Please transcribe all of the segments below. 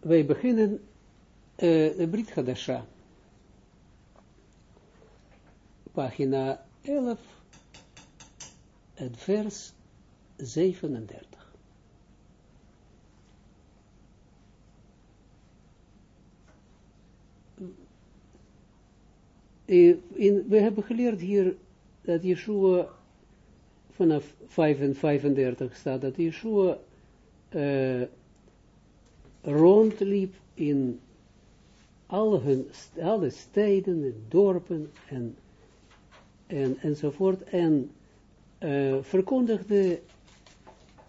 wij beginnen uh, de Brit Hadasha. Pagina 11, het vers 37. In, we hebben geleerd hier dat Yeshua vanaf 5 en 35 staat dat Yeshua uh, rondliep in alle, hun, alle steden en dorpen en, en, enzovoort en uh, verkondigde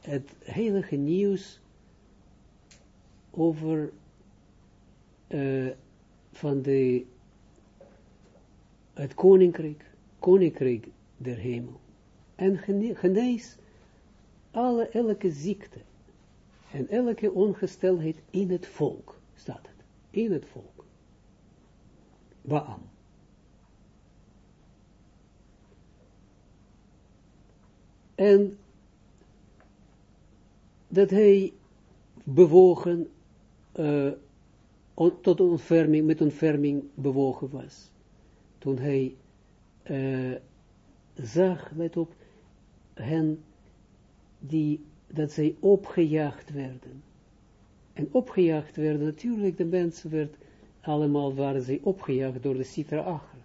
het heilige nieuws over uh, van de het koninkrijk, koninkrijk der hemel. En genees alle, elke ziekte en elke ongesteldheid in het volk, staat het, in het volk. Baam. En dat hij bewogen, uh, tot ontferming, met ontferming bewogen was. Toen hij uh, zag, let op, hen die, dat zij opgejaagd werden. En opgejaagd werden, natuurlijk, de mensen werd, allemaal waren zij opgejaagd door de Sitra Achra.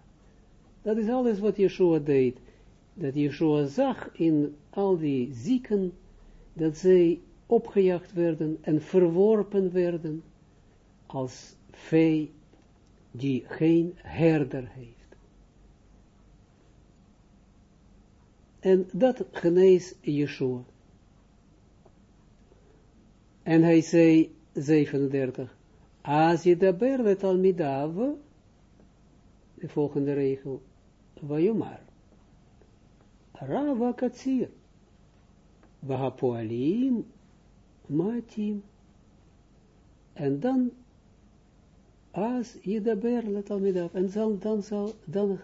Dat is alles wat Yeshua deed. Dat Yeshua zag in al die zieken, dat zij opgejaagd werden en verworpen werden als vee die geen herder heeft. En dat genees Yeshua. En hij zei, 37, als je de berlet al midav, de volgende regel, Vayomar, Rava katsir, Vahapoalim, Matim, en dan, als je de berlet al midav, en dan, dan, zal, dan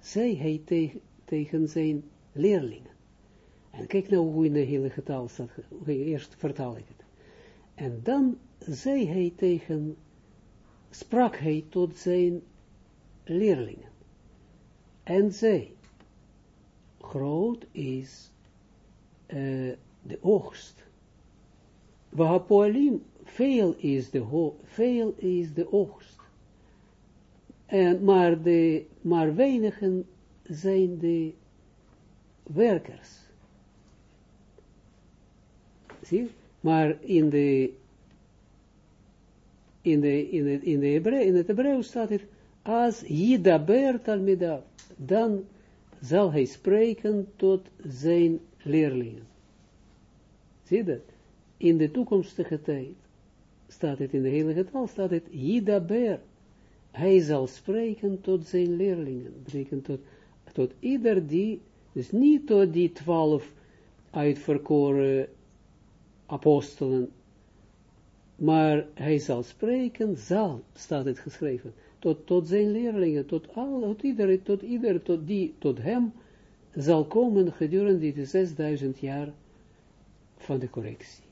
zei hij tegen, tegen zijn leerlingen. En kijk nou hoe in de hele getal staat, eerst vertaal ik het. En dan zei hij tegen, sprak hij tot zijn leerlingen. En zei, groot is uh, de oogst. Wahapoalim, veel is de, veel is de oogst. En, maar, de, maar weinigen zijn de werkers. Zie? Maar in de in de in het in de in het Hebreeuws staat het als Yidaber Talmidav, dan zal hij spreken tot zijn leerlingen. Zie dat? In de toekomstige tijd staat het in de hele getal, staat het Yidaber. Hij zal spreken tot zijn leerlingen. Betekent tot, tot ieder die dus niet door die twaalf uitverkoren apostelen, maar hij zal spreken, zal, staat het geschreven, tot, tot zijn leerlingen, tot al, tot ieder, tot ieder, tot die, tot hem, zal komen gedurende die 6000 jaar van de correctie.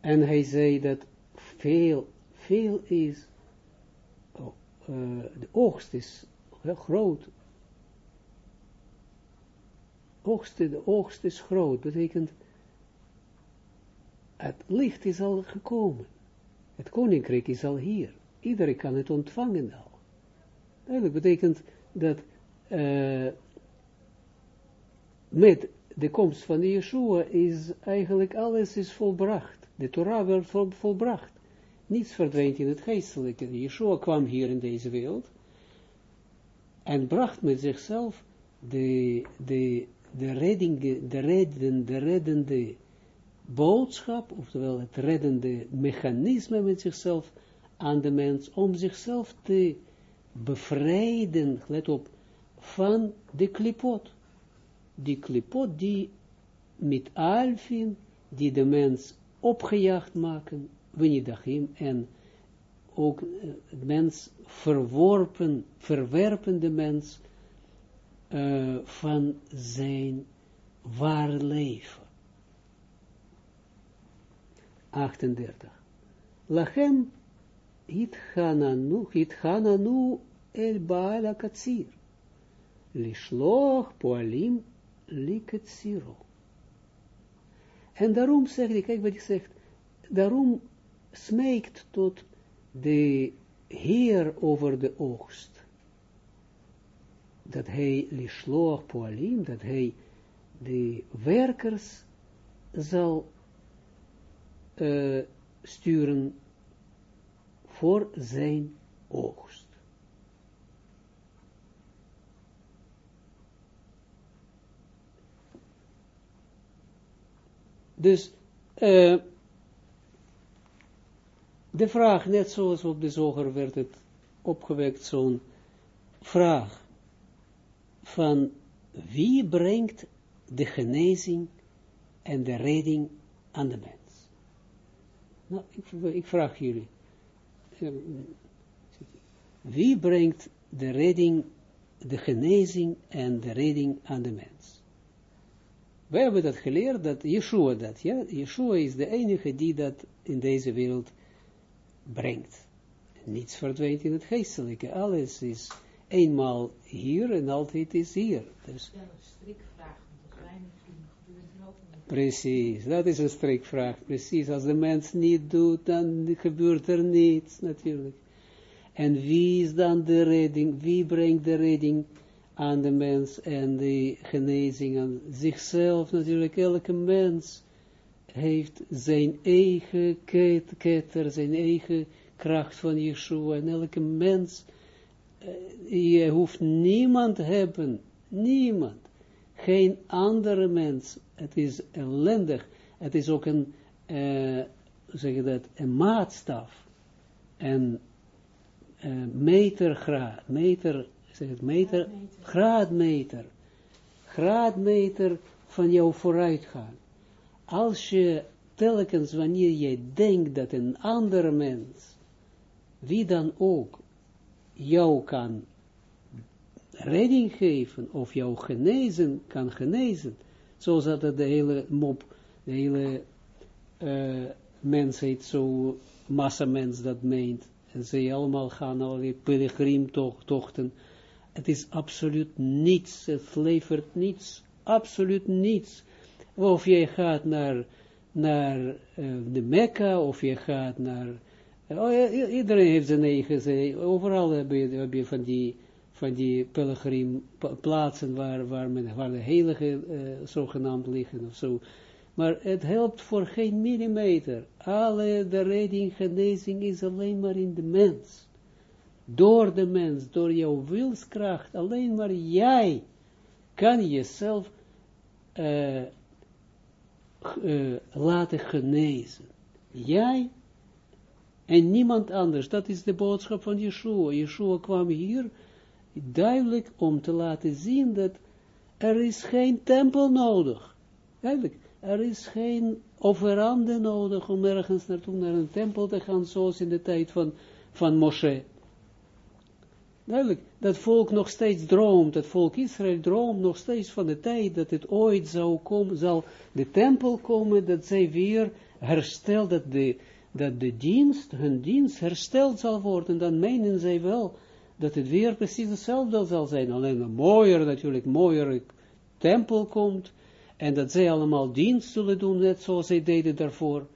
En hij zei dat veel, veel is, oh, uh, de oogst is groot, oogst, de oogst is groot, betekent, het licht is al gekomen. Het koninkrijk is al hier. Iedereen kan het ontvangen al. Eigenlijk betekent dat uh, met de komst van de Yeshua is eigenlijk alles is volbracht. De Torah werd vol, volbracht. Niets verdwijnt in het geestelijke. Yeshua kwam hier in deze wereld en bracht met zichzelf de, de de redding, de redden, de reddende boodschap, oftewel het reddende mechanisme met zichzelf aan de mens, om zichzelf te bevrijden, let op, van de klipot. Die klipot die met alfin, die de mens opgejaagd maken, winidachim, en ook de mens verworpen, verwerpen de mens, uh, van zijn ware leven. 38. Lachem hitchananu, hitchananu el baal akatsir. Lishloch poalim liketziro. En daarom zegt hij, kijk wat hij zegt, daarom smeekt tot de Heer over de oogst, dat hij lishloach dat hij de werkers zal uh, sturen voor zijn oogst. Dus uh, de vraag, net zoals op de zoger werd het opgewekt, zo'n vraag van wie brengt de genezing en de redding aan de mens. Nou, ik, vraag jullie, ehm, wie brengt de redding, de genezing en de redding aan de mens? Wij hebben dat geleerd, dat Yeshua dat, ja, Yeshua is de enige die dat in deze wereld brengt. Niets verdwijnt in het geestelijke, alles is eenmaal hier en altijd is hier. Dus, Precies, dat is een strikvraag. Precies, als de mens niet doet, dan gebeurt er niets, natuurlijk. En wie is dan de redding? Wie brengt de redding aan de mens en de genezing aan zichzelf? Natuurlijk, elke mens heeft zijn eigen ketter, zijn eigen kracht van Yeshua. En elke mens, je hoeft niemand hebben, niemand geen andere mens. Het is ellendig. Het is ook een, uh, zeg je dat, een maatstaf. Een uh, metergraad, meter, zeg het, meter, graadmeter. Graadmeter van jouw vooruitgaan. Als je telkens wanneer je denkt dat een andere mens, wie dan ook, jou kan redding geven, of jou genezen, kan genezen, zoals dat de hele mop, de hele uh, mensheid, zo massamens dat meent, en ze allemaal gaan allerlei pilgrimtochten, het is absoluut niets, het levert niets, absoluut niets. Of je gaat naar, naar uh, de Mekka, of je gaat naar, iedereen heeft zijn eigen, overal heb je, van die van die plaatsen waar, waar, waar de heilige uh, zogenaamd liggen of zo. Maar het helpt voor geen millimeter. Alle de redding, genezing is alleen maar in de mens. Door de mens, door jouw wilskracht, alleen maar jij kan jezelf uh, uh, laten genezen. Jij en niemand anders. Dat is de boodschap van Yeshua. Yeshua kwam hier duidelijk om te laten zien dat er is geen tempel nodig. Duidelijk, er is geen offerande nodig om ergens naartoe naar een tempel te gaan, zoals in de tijd van, van Moshe. Duidelijk, dat volk nog steeds droomt, dat volk Israël droomt nog steeds van de tijd dat het ooit zou komen, zal de tempel komen, dat zij weer hersteld, dat de, dat de dienst, hun dienst hersteld zal worden, dan menen zij wel dat het weer precies hetzelfde zal zijn, alleen een mooier, natuurlijk mooier tempel komt, en dat zij allemaal dienst zullen doen, net zoals zij deden daarvoor.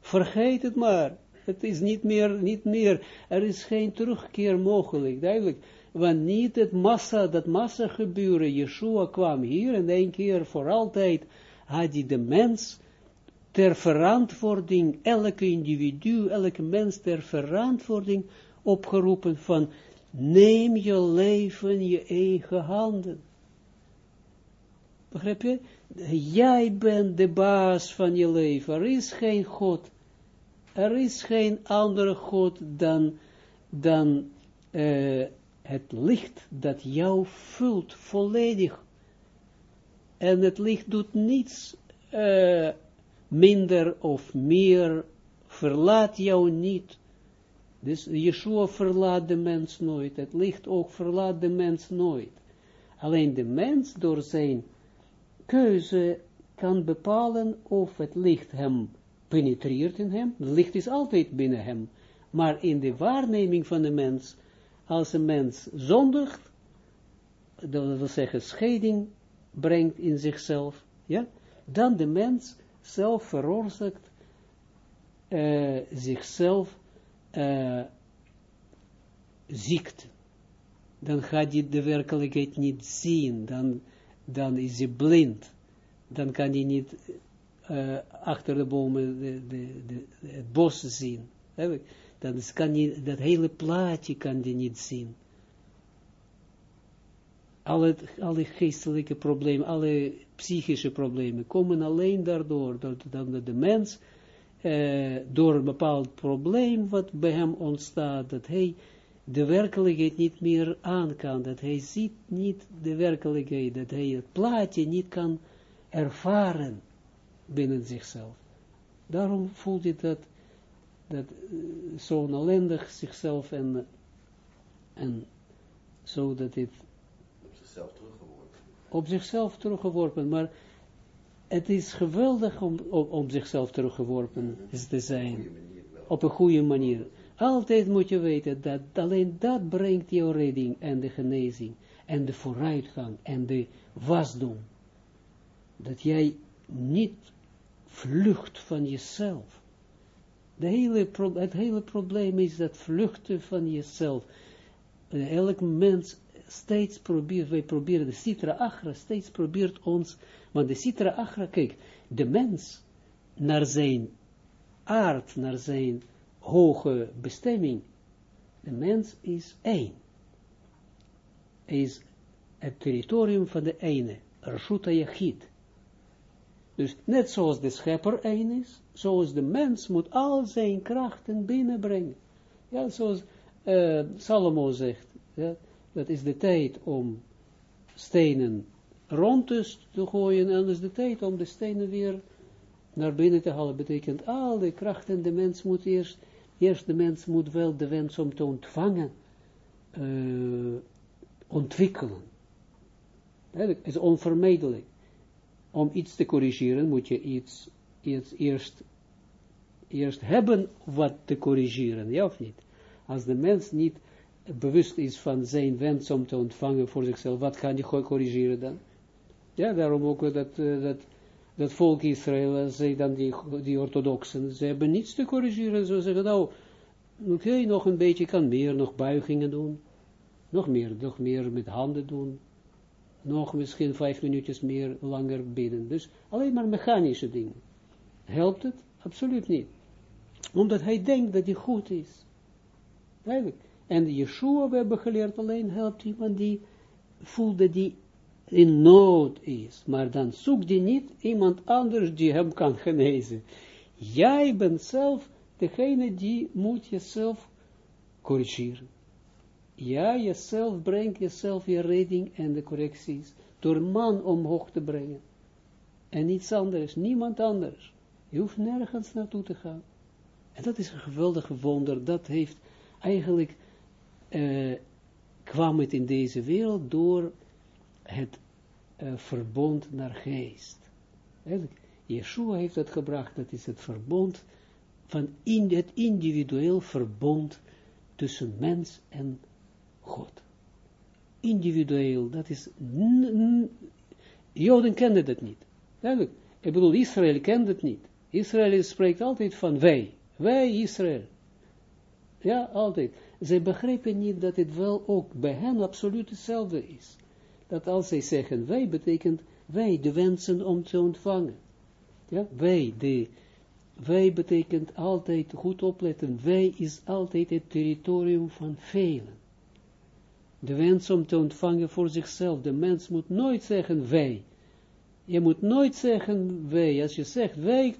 Vergeet het maar. Het is niet meer, niet meer, er is geen terugkeer mogelijk, duidelijk. Want niet het massa, dat massa gebeuren, Yeshua kwam hier en één keer voor altijd had hij de mens ter verantwoording, elke individu, elke mens ter verantwoording opgeroepen van Neem je leven in je eigen handen. Begrijp je? Jij bent de baas van je leven. Er is geen God. Er is geen andere God dan, dan uh, het licht dat jou vult volledig. En het licht doet niets uh, minder of meer, verlaat jou niet dus Yeshua verlaat de mens nooit. Het licht ook verlaat de mens nooit. Alleen de mens door zijn keuze kan bepalen of het licht hem penetreert in hem, het licht is altijd binnen hem, maar in de waarneming van de mens, als een mens zondigt, dat wil zeggen scheiding brengt in zichzelf, ja, dan de mens zelf veroorzaakt uh, zichzelf uh, ziekte. Dan gaat hij de werkelijkheid niet zien, dan, dan is hij blind. Dan kan hij niet uh, achter de bomen de, de, de, het bos zien. Dan kan hij, dat hele plaatje kan hij niet zien. Alle, alle geestelijke problemen, alle psychische problemen komen alleen daardoor, dat de mens uh, door een bepaald probleem wat bij hem ontstaat, dat hij de werkelijkheid niet meer aan kan, dat hij ziet niet de werkelijkheid, dat hij het plaatje niet kan ervaren binnen zichzelf. Daarom voelt hij dat, dat uh, zo ellendig zichzelf en, en zo dat teruggeworpen. Op zichzelf teruggeworpen, maar het is geweldig om, om, zichzelf teruggeworpen te zijn. Op een goede manier. Altijd moet je weten dat alleen dat brengt jouw redding en de genezing en de vooruitgang en de wasdom. Dat jij niet vlucht van jezelf. De hele het hele probleem is dat vluchten van jezelf. elk mens steeds probeert, wij proberen, de Sitra Achra steeds probeert ons, want de Sitra Achra, kijk, de mens, naar zijn aard, naar zijn hoge bestemming, de mens is één. Hij is het territorium van de ene, Rashuta Yachid. Dus net zoals de schepper één is, zoals de mens moet al zijn krachten binnenbrengen. Ja, zoals uh, Salomo zegt, ja, dat is de tijd om stenen rond te gooien, en dat is de tijd om de stenen weer naar binnen te halen. Betekent al de krachten, de mens moet eerst, eerst de mens moet wel de wens om te ontvangen, uh, ontwikkelen. Dat is onvermijdelijk. Om iets te corrigeren moet je iets, iets eerst, eerst hebben wat te corrigeren, ja of niet? Als de mens niet bewust is van zijn wens om te ontvangen voor zichzelf, wat kan hij corrigeren dan? Ja, daarom ook dat, uh, dat, dat volk Israël, zij dan die, die orthodoxen, ze hebben niets te corrigeren, ze zeggen nou, oké, nog een beetje, kan meer, nog buigingen doen, nog meer, nog meer met handen doen, nog misschien vijf minuutjes meer langer bidden, dus alleen maar mechanische dingen. Helpt het? Absoluut niet. Omdat hij denkt dat hij goed is. Duidelijk. En Yeshua, we hebben geleerd, alleen helpt iemand die voelt dat die in nood is. Maar dan zoek die niet iemand anders die hem kan genezen. Jij bent zelf degene die moet jezelf corrigeren. Ja, jezelf brengt jezelf je redding en de correcties door man omhoog te brengen. En niets anders, niemand anders. Je hoeft nergens naartoe te gaan. En dat is een geweldige wonder. Dat heeft eigenlijk uh, kwam het in deze wereld door het uh, verbond naar geest. Yeshua heeft dat gebracht, dat is het verbond van in, het individueel verbond tussen mens en God. Individueel, dat is, Joden kenden dat niet. Ik bedoel, Israël kent het niet. Israël spreekt altijd van wij, wij Israël. Ja, altijd zij begrijpen niet dat het wel ook bij hen absoluut hetzelfde is. Dat als zij zeggen wij, betekent wij de wensen om te ontvangen. Ja, wij, de, wij betekent altijd, goed opletten, wij is altijd het territorium van velen. De wens om te ontvangen voor zichzelf. De mens moet nooit zeggen wij. Je moet nooit zeggen wij. Als je zegt wij,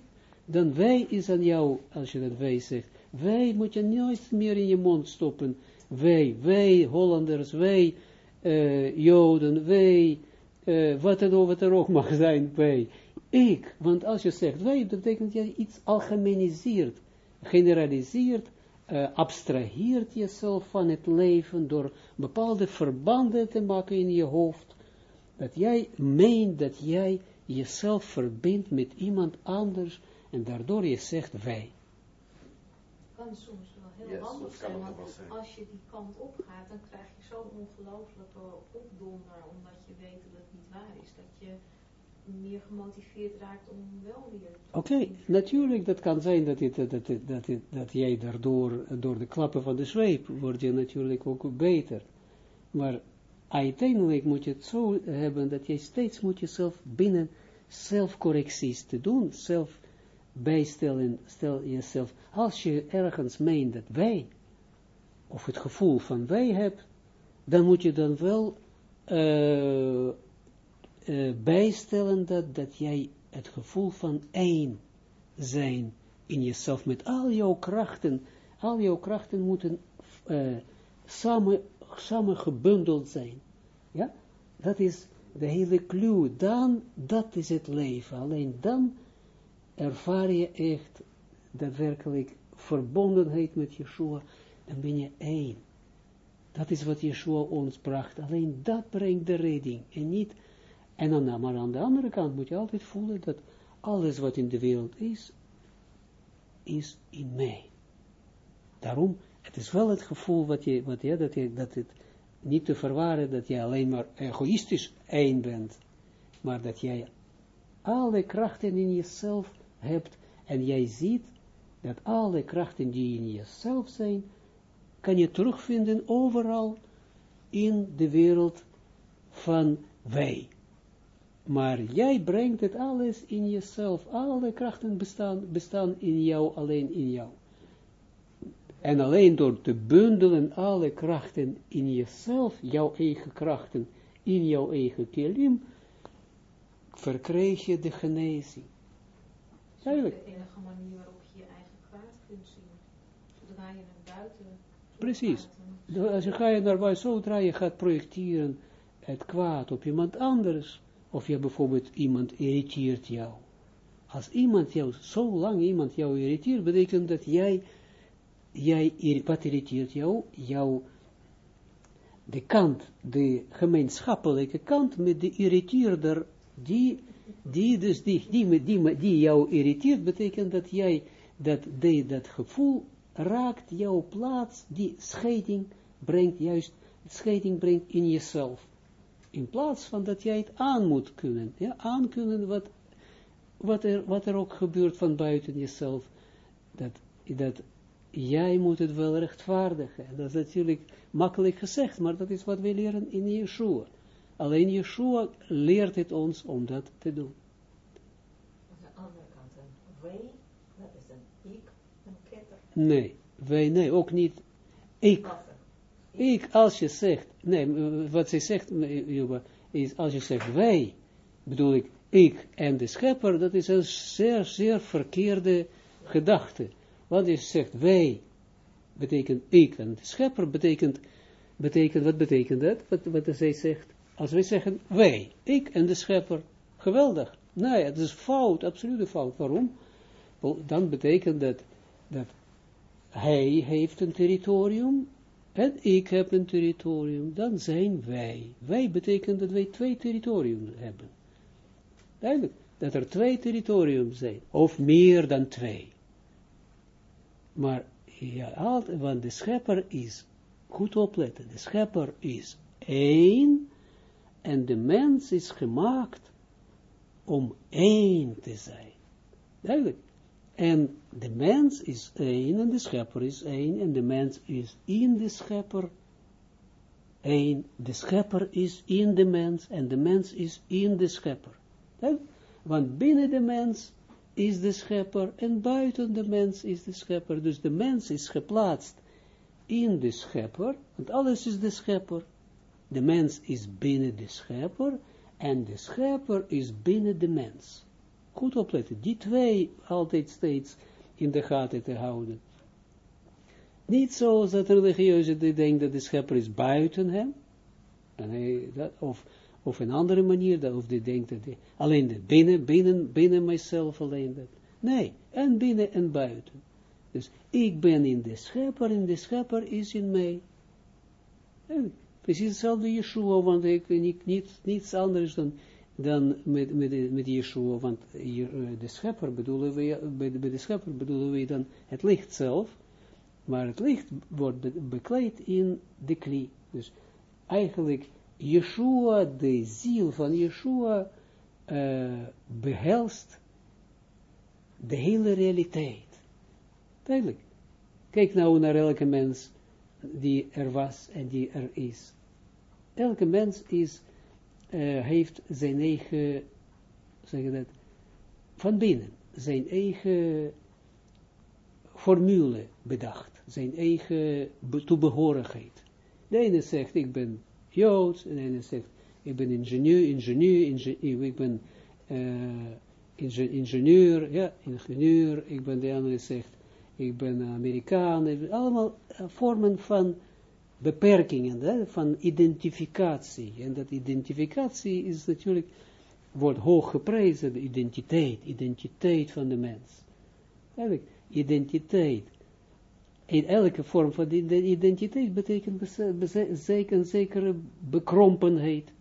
dan wij is aan jou, als je dat wij zegt. Wij moet je nooit meer in je mond stoppen. Wij, wij Hollanders, wij uh, Joden, wij, uh, wat het over er ook mag zijn, wij. Ik, want als je zegt wij, dat betekent dat je iets algemeniseert, generaliseert, uh, abstraheert jezelf van het leven door bepaalde verbanden te maken in je hoofd. Dat jij meent dat jij jezelf verbindt met iemand anders En daardoor je zegt wij. Kan soms wel heel Yes, handig zijn, want wel zijn. als je die kant op gaat, dan krijg je zo'n ongelofelijke opdonder, omdat je weet dat het niet waar is, dat je meer gemotiveerd raakt om wel weer... Oké, natuurlijk, dat kan zijn dat, het, dat, het, dat, het, dat jij daardoor, door de klappen van de zweep, word je natuurlijk ook beter. Maar uiteindelijk moet je het zo hebben, dat je steeds moet jezelf binnen zelfcorrecties te doen, zelf bijstellen, stel jezelf, als je ergens meent dat wij, of het gevoel van wij hebt, dan moet je dan wel eh, eh, bijstellen dat, dat jij het gevoel van één zijn in jezelf, met al jouw krachten, al jouw krachten moeten eh, samen, samen gebundeld zijn. Ja, dat is de hele clue. Dan, dat is het leven. Alleen dan ervaar je echt daadwerkelijk verbondenheid met Yeshua en ben je één. Dat is wat Yeshua ons bracht. Alleen dat brengt de redding. En niet, en dan, maar aan de andere kant moet je altijd voelen dat alles wat in de wereld is, is in mij. Daarom, het is wel het gevoel wat je, wat je, dat, je, dat het niet te verwaren dat je alleen maar egoïstisch één bent, maar dat jij alle krachten in jezelf hebt en jij ziet dat alle krachten die in jezelf zijn, kan je terugvinden overal in de wereld van wij. Maar jij brengt het alles in jezelf. Alle krachten bestaan, bestaan in jou, alleen in jou. En alleen door te bundelen alle krachten in jezelf, jouw eigen krachten, in jouw eigen kelim, verkrijg je de genezing. Duidelijk. de enige manier waarop je je eigen kwaad kunt zien. Zodra je naar buiten... Precies. Als je ga je naar buiten, zodra je gaat projecteren het kwaad op iemand anders, of je bijvoorbeeld iemand irriteert jou. Als iemand jou, zolang iemand jou irriteert, betekent dat jij, jij, wat irriteert jou? Jou, de kant, de gemeenschappelijke kant met de irriteerder, die, die dus, die, die, die, die jou irriteert, betekent dat jij, dat, dat gevoel raakt jouw plaats, die scheiding brengt juist, scheiding brengt in jezelf. In plaats van dat jij het aan moet kunnen, ja, aan kunnen wat, wat, er, wat er ook gebeurt van buiten jezelf, dat, dat jij moet het wel rechtvaardigen. Dat is natuurlijk makkelijk gezegd, maar dat is wat we leren in Yeshua. Alleen Yeshua leert het ons om dat te doen. Aan de andere kant wij, dat is een ik, een ketter. Nee, wij, nee, ook niet. Ik, ik, als je zegt, nee, wat zij zegt, Juba, is als je zegt wij, bedoel ik, ik en de schepper, dat is een zeer, zeer verkeerde gedachte. Want je zegt wij, betekent ik, en de schepper betekent, betekent, wat betekent dat? Wat, wat zij zegt, als wij zeggen wij, ik en de schepper, geweldig. Nee, het is fout, absolute fout. Waarom? Dan betekent dat, dat hij heeft een territorium en ik heb een territorium, dan zijn wij. Wij betekent dat wij twee territoriums hebben. Duidelijk, dat er twee territoriums zijn, of meer dan twee. Maar, ja, altijd, want de schepper is, goed opletten, de schepper is één, en de mens is gemaakt om één te zijn. Duidelijk. En de mens is één en de schepper is één en de mens is in de schepper één. De schepper is in de mens en de mens is in de schepper. Duidelijk? Want binnen de mens is de schepper en buiten de mens is de schepper. Dus de mens is geplaatst in de schepper, want alles is de schepper. De mens is binnen de schepper en de schepper is binnen de mens. Goed opletten, die twee altijd steeds in de gaten te houden. Niet zoals dat religieuze die denkt dat de schepper is buiten hem, en dat, of, of een andere manier, dat, of die denkt dat alleen dat binnen, binnen, binnen mijzelf alleen dat. Nee, en binnen en buiten. Dus ik ben in de schepper en de schepper is in mij. Precies hetzelfde Yeshua, want ik ben niet, niets, anders dan dan met, met, met Yeshua, want eh, de schepper bedoelen we, bij de, schepper bedoelen we dan het licht zelf, maar het licht wordt be, bekleed in de kli. Dus eigenlijk Yeshua, de ziel van Yeshua, uh, behelst de hele realiteit. Duidelijk. Kijk nou naar elke mens die er was en die er is. Elke mens is, uh, heeft zijn eigen, zeg je dat, van binnen, zijn eigen formule bedacht, zijn eigen toebehorigheid. De ene zegt, ik ben Joods, en de ene zegt, ik ben ingenieur, ingenieur, ingenieur ik ben uh, ingenieur, ja, ingenieur, ik ben, de andere zegt, ik ben Amerikaan, allemaal vormen van beperkingen, van identificatie. En dat identificatie is natuurlijk, wordt hoog geprezen, de identiteit, identiteit van de mens. Eigenlijk, identiteit. In elke vorm van de identiteit betekent zeker een zekere bekrompenheid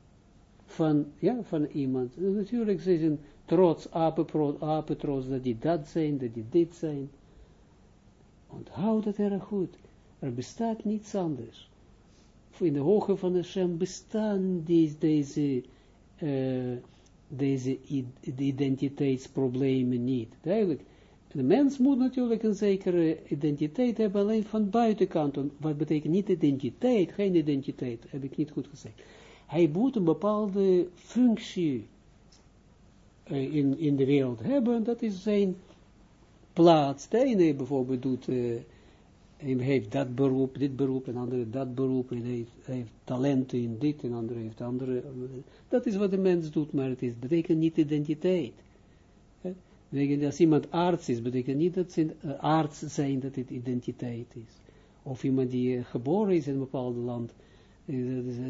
van, ja, van iemand. Natuurlijk, ze zijn trots, apen, trots, dat die dat zijn, dat die dit zijn. Onthoud dat erg goed. Er bestaat niets anders. In de hoge van Hashem bestaan deze, deze, uh, deze identiteitsproblemen niet. Duidelijk. De mens moet natuurlijk een zekere identiteit hebben, alleen van buitenkant. Wat betekent niet identiteit? Geen identiteit, heb ik niet goed gezegd. Hij moet een bepaalde functie uh, in, in de wereld hebben, dat is zijn plaats. De ene bijvoorbeeld doet, uh, heeft dat beroep, dit beroep, en andere dat beroep, en heeft, heeft talenten in dit, en andere heeft andere. Dat is wat de mens doet, maar het is, betekent niet identiteit. Als iemand arts is, betekent niet dat ze uh, arts zijn, dat het identiteit is. Of iemand die geboren is in een bepaald land,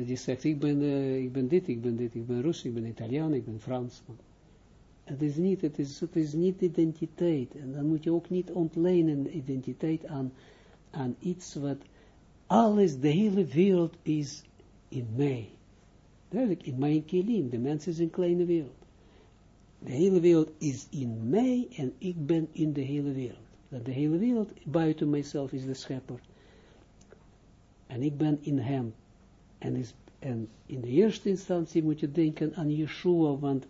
die zegt, ik ben, ik ben dit, ik ben dit, ik ben Rus, ik ben Italiaan, ik ben Fransman. Het is niet, het is, het is niet identiteit. En dan moet je ook niet ontlenen identiteit aan, aan iets wat alles, de hele wereld is in mij. Duidelijk, in mijn kilim. De mens is een kleine wereld. De hele wereld is in mij en ik ben in de hele wereld. Dat de hele wereld buiten mijzelf is de schepper. En ik ben in hem. En, is, en in de eerste instantie moet je denken aan Yeshua, want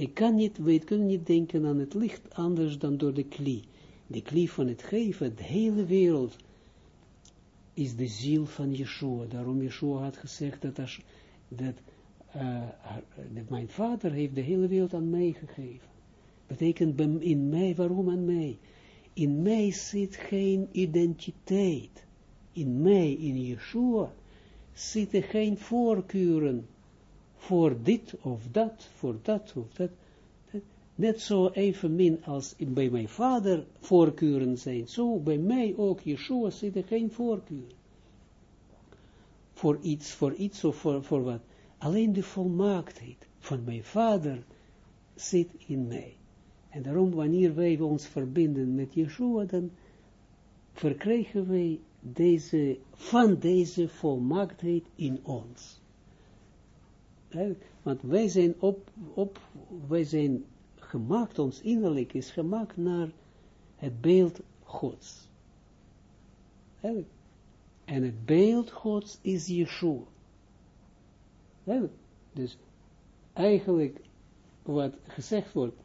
ik kan niet, we kunnen niet denken aan het licht anders dan door de klie. De klie van het geven, de hele wereld, is de ziel van Yeshua. Daarom Yeshua had gezegd dat, uh, dat mijn vader heeft de hele wereld aan mij gegeven. Betekent in mij, waarom aan mij? In mij zit geen identiteit. In mij, in Yeshua, zitten geen voorkeuren voor dit of dat, voor dat of dat. Net zo evenmin als bij mijn vader voorkeuren zijn, zo bij mij ook, Yeshua, zitten geen voorkeuren. Voor iets, voor iets of voor, voor wat. Alleen de volmaaktheid van mijn vader zit in mij. En daarom, wanneer wij ons verbinden met Yeshua, dan verkrijgen wij deze, van deze volmaaktheid in ons. Want wij zijn op, op, wij zijn gemaakt, ons innerlijk is gemaakt naar het beeld Gods. En het beeld Gods is Yeshua. Dus eigenlijk wat gezegd wordt,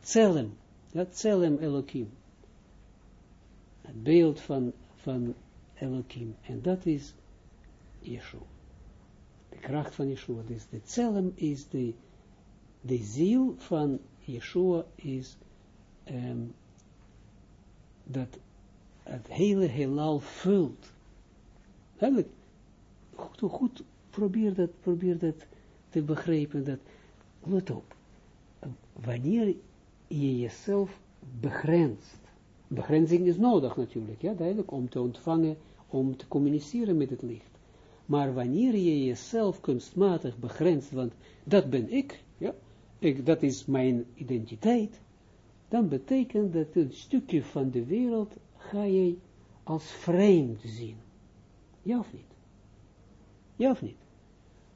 Tselem, dat Tselem Elohim. Het beeld van, van Elohim. En dat is Yeshua kracht van Yeshua. Dus de tselem is de, de ziel van Yeshua is um, dat het hele heelal vult. Eigenlijk, goed, goed, probeer dat, probeer dat te begrijpen, dat, let op, wanneer je jezelf begrenst, begrenzing is nodig natuurlijk, ja, duidelijk, om te ontvangen, om te communiceren met het licht. Maar wanneer je jezelf kunstmatig begrenst, want dat ben ik, ja, ik, dat is mijn identiteit, dan betekent dat een stukje van de wereld ga je als vreemd zien. Ja of niet? Ja of niet?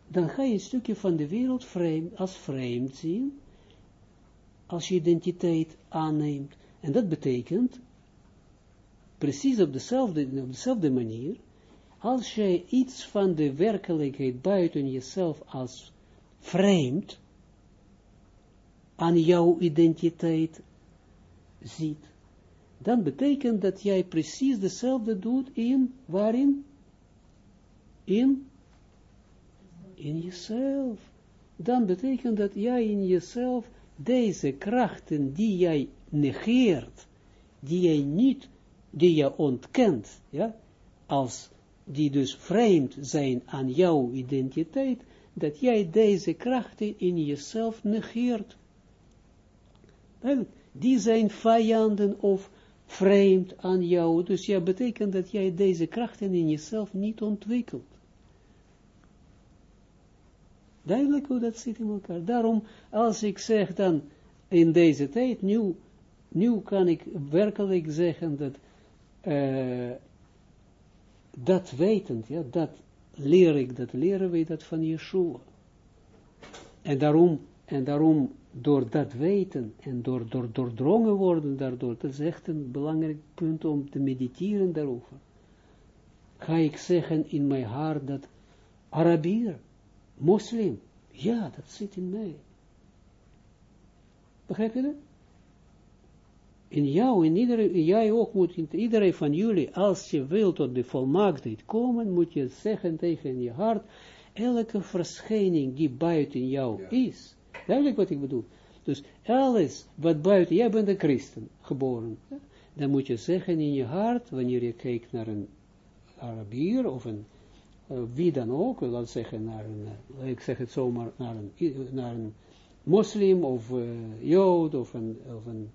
dan ga je een stukje van de wereld vreemd, als vreemd zien, als je identiteit aanneemt. En dat betekent, precies op dezelfde, op dezelfde manier, als jij iets van de werkelijkheid buiten jezelf als vreemd aan jouw identiteit ziet, dan betekent dat jij precies dezelfde doet in, waarin? In? In jezelf. Dan betekent dat jij in jezelf deze krachten die jij negeert, die jij niet, die je ontkent, ja, als die dus vreemd zijn aan jouw identiteit, dat jij deze krachten in jezelf negeert. Die zijn vijanden of vreemd aan jou, dus ja, betekent dat jij deze krachten in jezelf niet ontwikkelt. Duidelijk hoe dat zit in elkaar. Daarom, als ik zeg dan, in deze tijd, nu, nu kan ik werkelijk zeggen dat, uh, dat wetend, ja, dat leer ik, dat leren wij dat van Yeshua. En daarom, en daarom door dat weten en door, door doordrongen worden daardoor, dat is echt een belangrijk punt om te mediteren daarover. Ga ik zeggen in mijn hart dat Arabier, moslim, ja, dat zit in mij. Begrijp je dat? In jou, in iedereen, jij ook moet, in iedereen van jullie, als je wil tot de volmaaktheid komen, moet je zeggen tegen je hart, elke verschijning die buiten jou is, duidelijk wat ik bedoel, dus alles wat buiten, jij bent een christen, geboren, dan moet je zeggen in je hart, wanneer je kijkt naar een Arabier, of een, uh, wie dan ook, laat zeggen naar een, uh, ik zeg het zomaar, naar een, naar een moslim, of uh, jood, of een, of een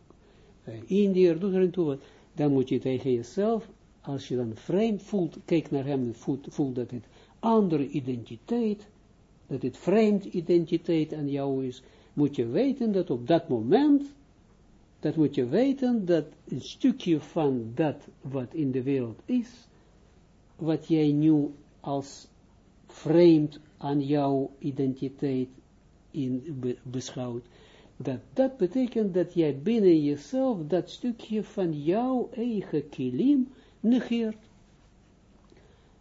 Indiër, doe er een toe, dan moet je tegen jezelf, als je dan vreemd voelt, kijk naar hem, voelt, voelt dat het andere identiteit, dat het vreemd identiteit aan jou is, moet je weten dat op dat moment, dat moet je weten dat een stukje van dat wat in de wereld is, wat jij nu als vreemd aan jouw identiteit in, beschouwt, dat dat betekent dat jij binnen jezelf dat stukje van jouw eigen kilim negeert.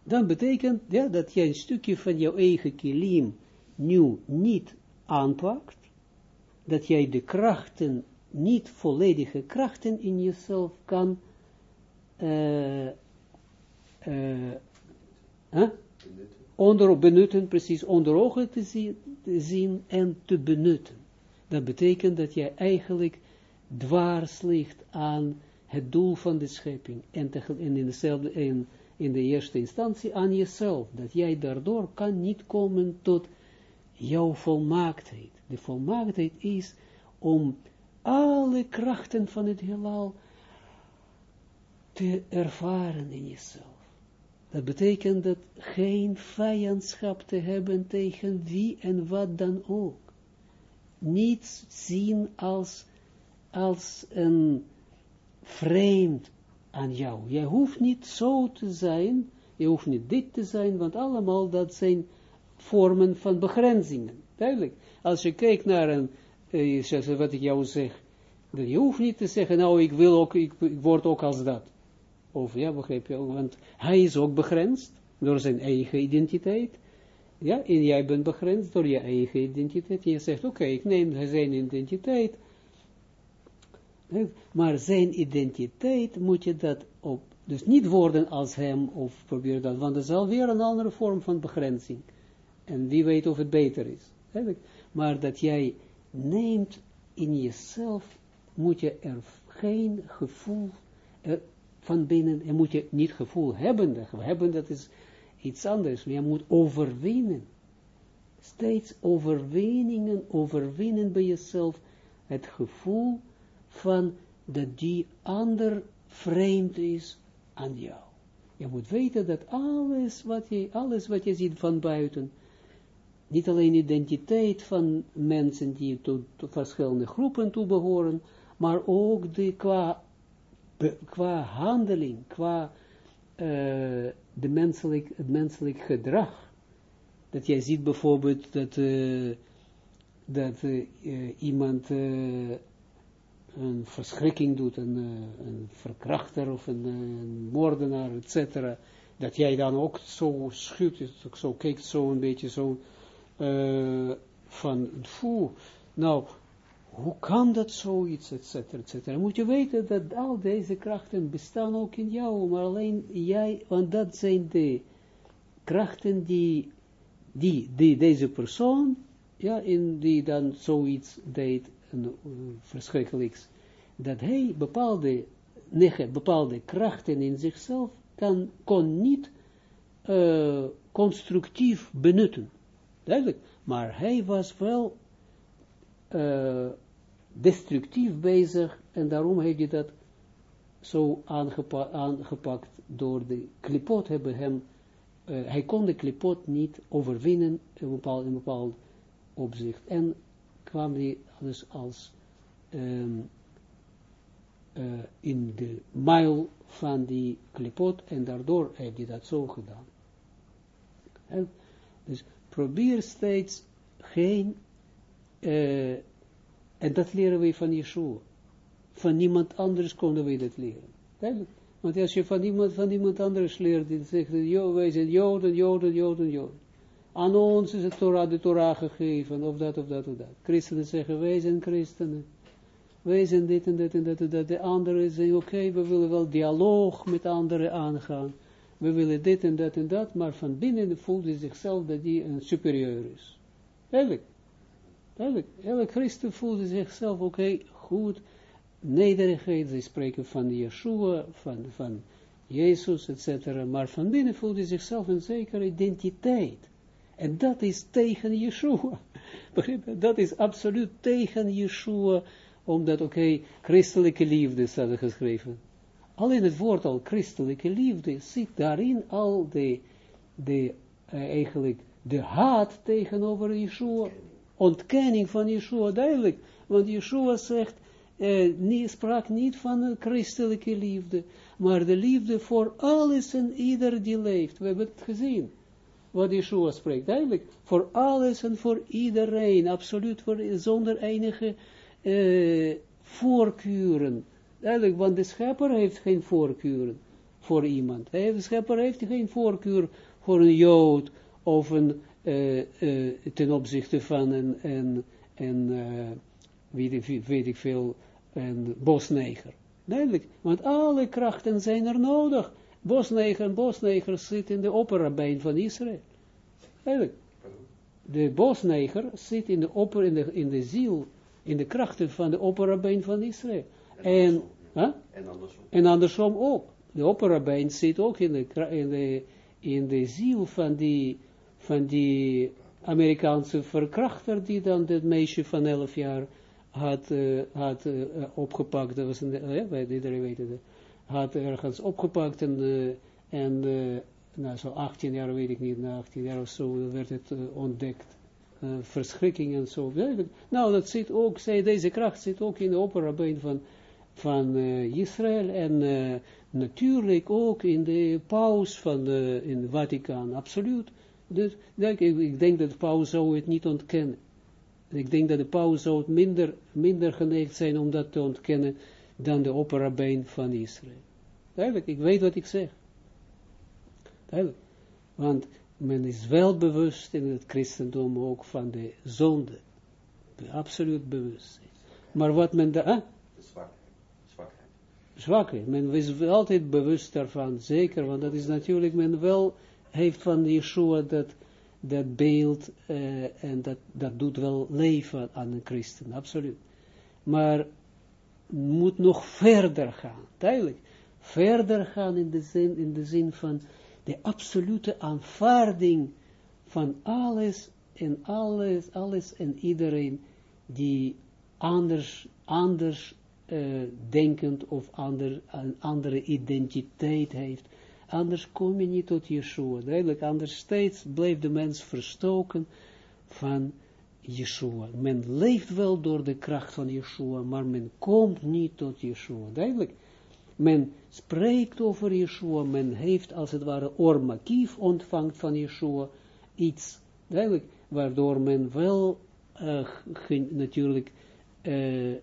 Dan betekent ja, dat jij een stukje van jouw eigen kilim nu niet aanpakt, dat jij de krachten, niet volledige krachten in jezelf kan uh, uh, onder, benutten, precies onder ogen te zien, te zien en te benutten. Dat betekent dat jij eigenlijk dwars ligt aan het doel van de schepping en, in, dezelfde, in, in de eerste instantie aan jezelf, dat jij daardoor kan niet komen tot jouw volmaaktheid. De volmaaktheid is om alle krachten van het heelal te ervaren in jezelf. Dat betekent dat geen vijandschap te hebben tegen wie en wat dan ook. Niets zien als, als een vreemd aan jou. Jij hoeft niet zo te zijn, je hoeft niet dit te zijn, want allemaal dat zijn vormen van begrenzingen. Duidelijk. Als je kijkt naar een, uh, wat ik jou zeg, dan je hoeft niet te zeggen, nou ik wil ook, ik, ik word ook als dat. Of ja, begrijp je, want hij is ook begrensd door zijn eigen identiteit. Ja, en jij bent begrensd door je eigen identiteit. En je zegt, oké, ik neem zijn identiteit. Maar zijn identiteit moet je dat op, dus niet worden als hem, of probeer dat, want dat is alweer een andere vorm van begrenzing. En wie weet of het beter is. Maar dat jij neemt in jezelf, moet je er geen gevoel er, van binnen, en moet je niet gevoel hebben, hebben dat is iets anders, je moet overwinnen. Steeds overwinningen, overwinnen bij jezelf het gevoel van dat die ander vreemd is aan jou. Je moet weten dat alles wat je, alles wat je ziet van buiten, niet alleen identiteit van mensen die tot, verschillende groepen toebehoren, maar ook de, qua, qua handeling, qua uh, het menselijk gedrag, dat jij ziet bijvoorbeeld dat, eh, dat eh, eh, iemand een verschrikking doet, een, een verkrachter of een, een moordenaar, etc. Dat jij dan ook zo schudt, zo kijkt, zo een beetje zo van, foe, nou, hoe kan dat zoiets, et cetera, et cetera. Moet je weten dat al deze krachten bestaan ook in jou, maar alleen jij, want dat zijn de krachten die, die, deze persoon, ja, in die dan zoiets deed, een, uh, verschrikkelijks, dat hij bepaalde, nege, bepaalde krachten in zichzelf kan, kon niet uh, constructief benutten. Duidelijk. Maar hij was wel uh, destructief bezig en daarom heeft hij dat zo aangepa aangepakt door de klipot hebben hem, uh, hij kon de klipot niet overwinnen in een bepaald, bepaald opzicht en kwam hij dus als um, uh, in de mijl van die klipot en daardoor heeft hij dat zo gedaan. En, dus probeer steeds geen, uh, en dat leren we van Yeshua. Van niemand anders konden we dat leren. Duidelijk. Want als je van iemand, van iemand anders leert, die zegt, jo, wij zijn Joden, Joden, Joden, Joden. Aan ons is het Torah, de Torah gegeven, of dat, of dat, of dat. Christenen zeggen, wij zijn christenen. Wij zijn dit en dat en dat en dat. De anderen zeggen, oké, we willen wel dialoog met anderen aangaan. We willen dit en dat en dat, maar van binnen voelt hij zichzelf dat hij een superieur is. Eigenlijk. Eigenlijk. Elk christen voelde zichzelf, oké, okay, goed, nederigheid, ze spreken van Yeshua, van, van Jezus, etc. Maar van binnen voelde hij zichzelf een zekere identiteit. En dat is tegen Yeshua. Dat is absoluut tegen Yeshua, omdat, oké, okay, christelijke liefde staat geschreven. Alleen het woord al christelijke liefde zit daarin al de, de uh, eigenlijk de haat tegenover Yeshua, ontkenning van Yeshua, duidelijk, want Yeshua zegt, uh, nie, sprak niet van een christelijke liefde, maar de liefde voor alles en ieder die leeft. We hebben het gezien, wat Yeshua spreekt, duidelijk, voor alles en voor iedereen, absoluut, voor, zonder enige uh, voorkeuren. Duidelijk, want de schepper heeft geen voorkeuren voor iemand. De schepper heeft geen voorkeur voor een jood of een, ten opzichte van een, een, een uh, weet, ik veel, een bosneger. Duidelijk, want alle krachten zijn er nodig. Bosneger en bosneger zit in de opperrabijn van Israël. Duidelijk. De bosneger zit in de, opper, in de, in de ziel, in de krachten van de opperrabijn van Israël. En, huh? en, andersom. en andersom ook. De opperrabijn zit ook in de, in de, in de ziel van die, van die Amerikaanse verkrachter die dan dat meisje van 11 jaar had, uh, had uh, opgepakt, dat was een, uh, iedereen weet het, had ergens opgepakt en, en nou, zo 18 jaar, weet ik niet, na 18 jaar of zo werd het ontdekt. verschrikking en zo. Nou, dat zit ook, zij, deze kracht zit ook in de opperrabijn van, van Israël en natuurlijk ook in de paus van de, in Vaticaan, absoluut. Dus denk, ik, ik denk dat de paus zou het niet ontkennen. Ik denk dat de paus zou het minder, minder geneigd zijn om dat te ontkennen dan de opperrabijn van Israël. Duidelijk, ik weet wat ik zeg. Duidelijk. Want men is wel bewust in het christendom ook van de zonde. Absoluut bewust. Maar wat men daar... Huh? Zwakheid. Zwakheid. Zwakheid. Men is altijd bewust daarvan, zeker, want dat is natuurlijk, men wel heeft van Yeshua dat, dat beeld uh, en dat, dat doet wel leven aan een christen, absoluut. Maar moet nog verder gaan, duidelijk. Verder gaan in de zin, in de zin van de absolute aanvaarding van alles en alles, alles en iedereen die anders, anders uh, denkend of ander, een andere identiteit heeft. Anders kom je niet tot Yeshua. Duidelijk, anders steeds blijft de mens verstoken van Yeshua. Men leeft wel door de kracht van Yeshua, maar men komt niet tot Yeshua. Duidelijk. Men spreekt over Yeshua, men heeft als het ware ormakief ontvangt van Yeshua, iets Duidelijk, waardoor men wel uh, natuurlijk uh,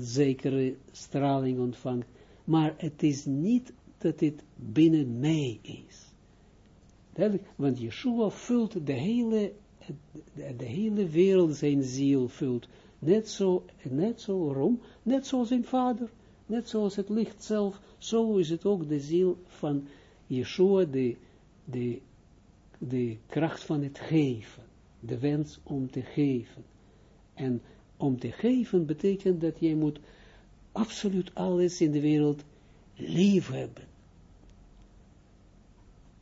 zekere straling ontvangt, maar het is niet dat het binnen mij is. Want Yeshua vult de hele, de, de hele wereld, zijn ziel vult, net zo, net zo, waarom? Net zoals zijn vader, net zoals het licht zelf, zo is het ook de ziel van Yeshua, de, de, de kracht van het geven, de wens om te geven. En om te geven betekent dat jij moet absoluut alles in de wereld lief hebben.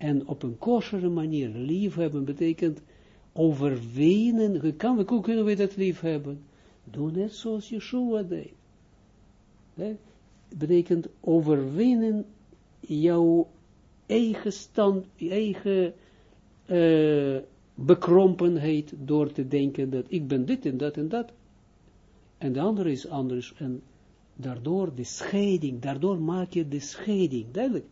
En op een kosheren manier lief hebben betekent overwinnen. Kan, hoe kunnen we dat lief hebben? Doe net zoals Yeshua deed. Het betekent overwinnen jouw eigen stand, eigen uh, bekrompenheid door te denken dat ik ben dit en dat en dat. En de andere is anders. En daardoor de scheiding, daardoor maak je de scheiding. Duidelijk.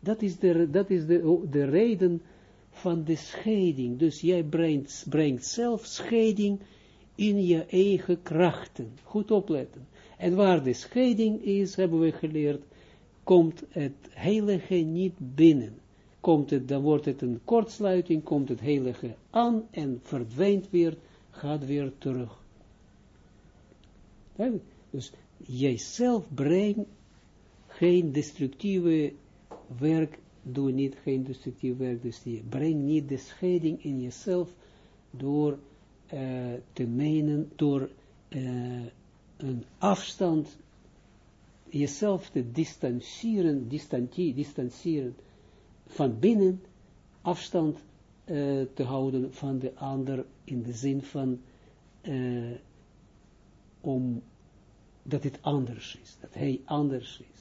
Dat is de, dat is de, de reden van de scheiding. Dus jij brengt, brengt zelf scheiding in je eigen krachten. Goed opletten. En waar de scheiding is, hebben we geleerd, komt het heilige niet binnen. Komt het, dan wordt het een kortsluiting, komt het heilige aan en verdwijnt weer, gaat weer terug. Dus jijzelf brengt geen destructieve werk, doe niet geen destructief werk, dus je brengt niet de scheiding in jezelf door uh, te menen, door uh, een afstand, jezelf te distancieren, distancieren van binnen, afstand uh, te houden van de ander in de zin van om dat het anders is, dat hij anders is.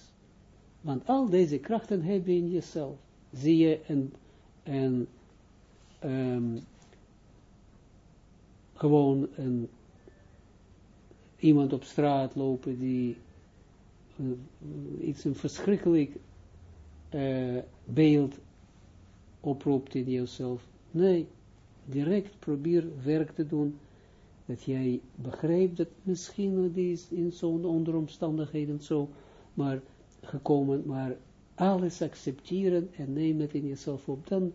Want al deze krachten heb je in jezelf. Zie je een, een um, gewoon een, iemand op straat lopen die uh, iets een verschrikkelijk uh, beeld oproept in jezelf. Nee, direct probeer werk te doen dat jij begrijpt dat misschien die is in zo'n onderomstandigheden zo, maar gekomen, maar alles accepteren en neem het in jezelf op, dan,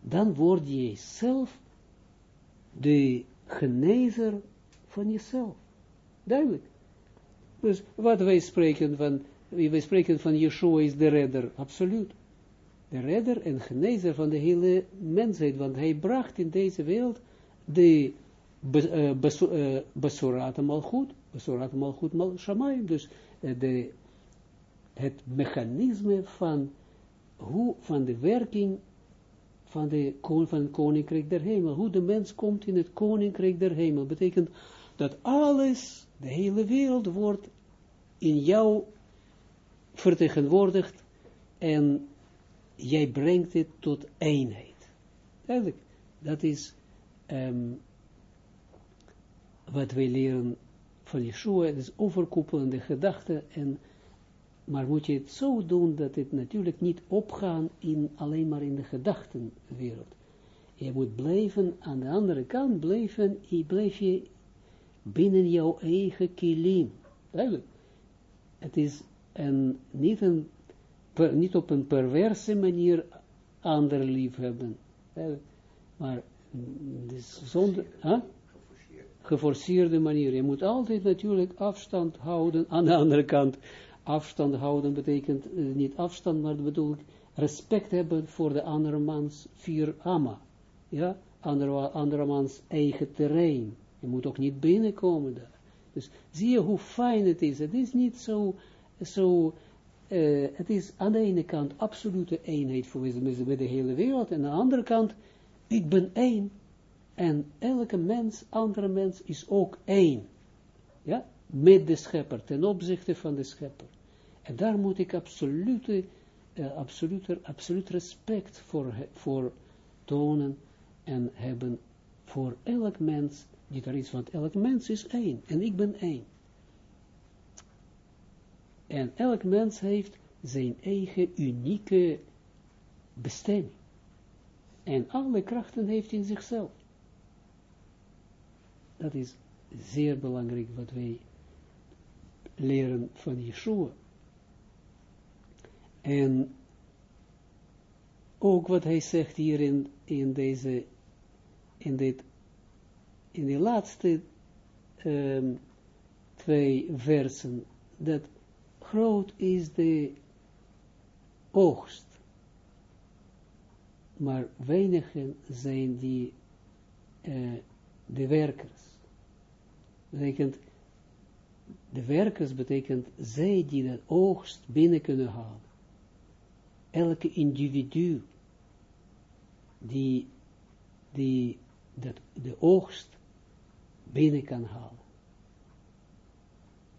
dan word je zelf de genezer van jezelf. Duidelijk. Dus wat wij spreken van, wij spreken van Yeshua is de redder, absoluut. De redder en genezer van de hele mensheid, want hij bracht in deze wereld de Besurat Malchut, Besurat Malchut Shamayim, dus de, het mechanisme van, hoe, van de werking van, de, van het koninkrijk der hemel, hoe de mens komt in het koninkrijk der hemel, betekent dat alles, de hele wereld wordt in jou vertegenwoordigd en jij brengt het tot eenheid. Eigenlijk, dat is um, wat wij leren van Yeshua, het is overkoepelende gedachte, en, maar moet je het zo doen dat het natuurlijk niet opgaan in, alleen maar in de gedachtenwereld. Je moet blijven, aan de andere kant blijven, je blijf je binnen jouw eigen kilim. Duidelijk. Het is een, niet, een, niet op een perverse manier ander lief hebben. Maar dus zonder... Huh? geforceerde manier. Je moet altijd natuurlijk afstand houden. Aan de andere kant, afstand houden betekent uh, niet afstand, maar bedoel ik respect hebben voor de andere mans vier ama. Ja, andere, andere mans eigen terrein. Je moet ook niet binnenkomen daar. Dus zie je hoe fijn het is. Het is niet zo, zo uh, het is aan de ene kant absolute eenheid voor met de hele wereld. En aan de andere kant, ik ben één en elke mens, andere mens, is ook één. Ja, met de schepper, ten opzichte van de schepper. En daar moet ik absolute, uh, absolute, absoluut respect voor, voor tonen en hebben voor elk mens die er is, want elk mens is één. En ik ben één. En elk mens heeft zijn eigen unieke bestemming. En alle krachten heeft in zichzelf. Dat is zeer belangrijk wat wij leren van Yeshua. En ook wat hij zegt hier in, in deze, in dit, in de laatste um, twee versen, dat groot is de oogst, maar weinigen zijn die uh, de werkers. Betekent, de werkers betekent zij die dat oogst binnen kunnen halen. Elke individu die, die dat, de oogst binnen kan halen.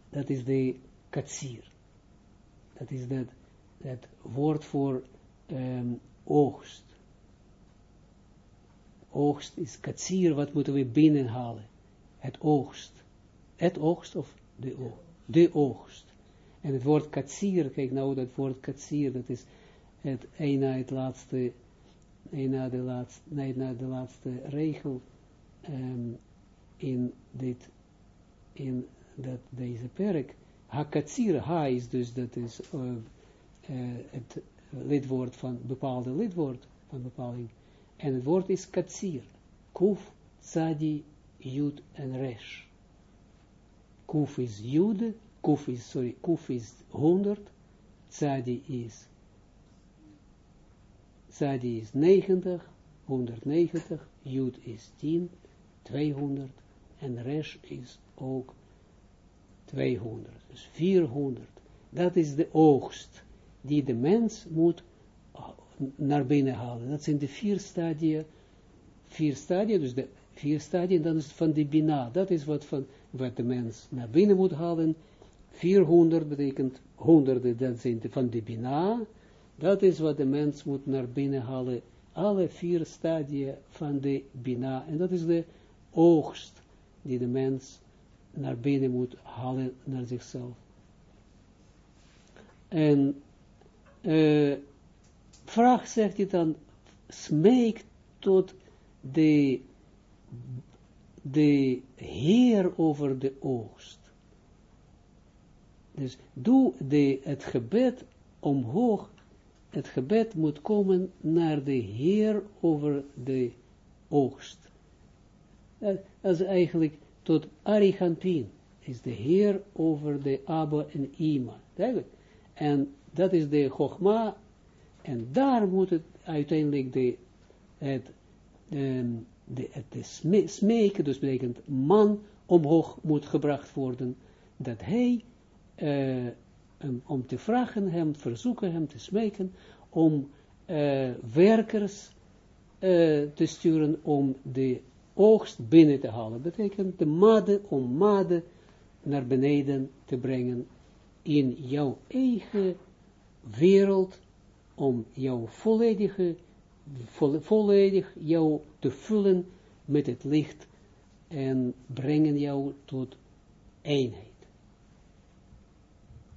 Dat is de katsier. Dat is dat, dat woord voor um, oogst. Oogst is katsier, wat moeten we binnenhalen? Het oogst. Het oogst of de oogst? De oogst. En het woord katsier, kijk nou dat woord katsier, dat is het een na het laatste, een na de laatste, nee, de laatste regel um, in dit, in dat, deze perk. Hakatsir, ha is dus, dat is uh, uh, het lidwoord van, bepaalde lidwoord van bepaling. En het woord is katsir. Kuf, tzadi, jud en resh. Kuf is jude, kuf is, sorry, kuf is 100, tzadi is Tzadi is 90, 190, Jud is 10, 200 en Resh is ook 200, dus 400. Dat is de oogst die de mens moet ah, naar binnen halen. Dat zijn de vier stadia, vier stadia, dus de vier stadia, dan is van de bina. Dat is wat, van, wat de mens naar binnen moet halen. 400 betekent honderden, dat zijn de, van de bina, dat is wat de mens moet naar binnen halen. Alle vier stadia van de Bina. En dat is de oogst die de mens naar binnen moet halen naar zichzelf. En uh, vraag zegt hij dan, smeek tot de, de Heer over de oogst. Dus doe de, het gebed omhoog het gebed moet komen naar de Heer over de oogst. Dat is eigenlijk tot Arigantin is de Heer over de Abba en Ima. Duidelijk. En dat is de Chogma, en daar moet het uiteindelijk de, het, de, het de smeken, dus betekent man, omhoog moet gebracht worden, dat hij uh, om te vragen hem, verzoeken hem te smeken, om uh, werkers uh, te sturen om de oogst binnen te halen. Betekent de made om made naar beneden te brengen in jouw eigen wereld, om jouw volledige, vo volledig jou te vullen met het licht en brengen jou tot eenheid.